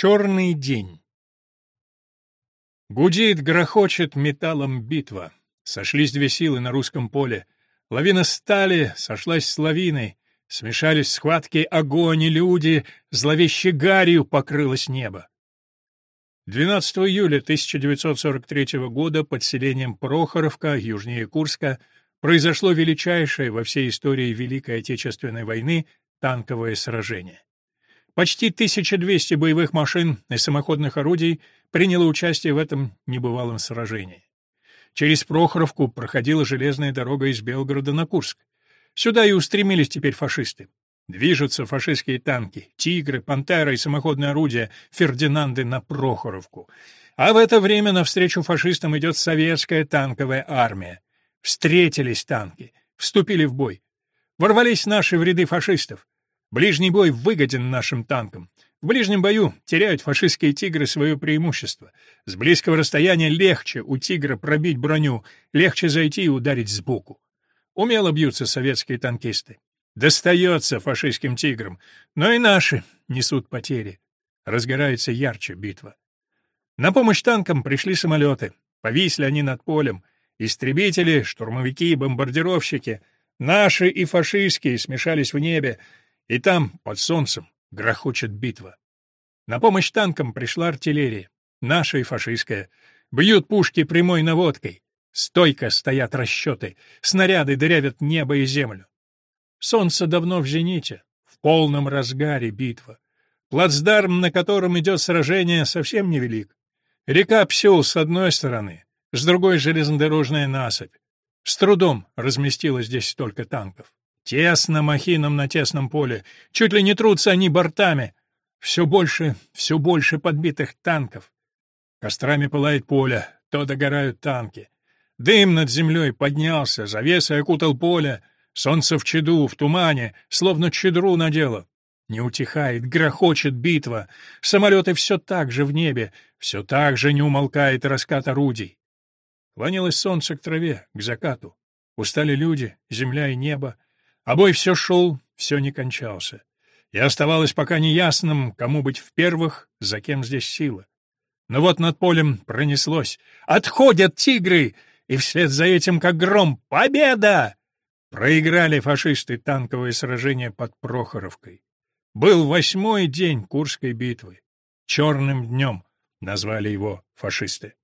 Черный день. Гудит, грохочет металлом битва. Сошлись две силы на русском поле. Лавина стали сошлась с лавиной. Смешались в схватке огонь и люди, зловеще гарью покрылось небо. 12 июля 1943 года под селением Прохоровка, южнее Курска, произошло величайшее во всей истории Великой Отечественной войны танковое сражение. Почти 1200 боевых машин и самоходных орудий приняло участие в этом небывалом сражении. Через Прохоровку проходила железная дорога из Белгорода на Курск. Сюда и устремились теперь фашисты. Движутся фашистские танки, «Тигры», «Пантера» и самоходные орудия «Фердинанды» на Прохоровку. А в это время навстречу фашистам идет советская танковая армия. Встретились танки, вступили в бой. Ворвались наши в ряды фашистов. Ближний бой выгоден нашим танкам. В ближнем бою теряют фашистские «Тигры» свое преимущество. С близкого расстояния легче у «Тигра» пробить броню, легче зайти и ударить сбоку. Умело бьются советские танкисты. Достается фашистским «Тиграм», но и наши несут потери. Разгорается ярче битва. На помощь танкам пришли самолеты. Повисли они над полем. Истребители, штурмовики, бомбардировщики, наши и фашистские смешались в небе, и там, под солнцем, грохочет битва. На помощь танкам пришла артиллерия, наша и фашистская. Бьют пушки прямой наводкой. Стойко стоят расчеты, снаряды дырявят небо и землю. Солнце давно в зените, в полном разгаре битва. Плацдарм, на котором идет сражение, совсем невелик. Река Псюл с одной стороны, с другой — железнодорожная насыпь. С трудом разместилось здесь столько танков. Тесно махинам на тесном поле, чуть ли не трутся они бортами. Все больше, все больше подбитых танков. Кострами пылает поле, то догорают танки. Дым над землей поднялся, завесой окутал поле, солнце в чаду, в тумане, словно чадру надело. Не утихает, грохочет битва, самолеты все так же в небе, все так же не умолкает раскат орудий. Клонилось солнце к траве, к закату. Устали люди, земля и небо. А бой все шел, все не кончался. И оставалось пока неясным, кому быть в первых, за кем здесь сила. Но вот над полем пронеслось. «Отходят тигры!» И вслед за этим, как гром, «Победа!» Проиграли фашисты танковое сражение под Прохоровкой. Был восьмой день Курской битвы. «Черным днем» назвали его фашисты.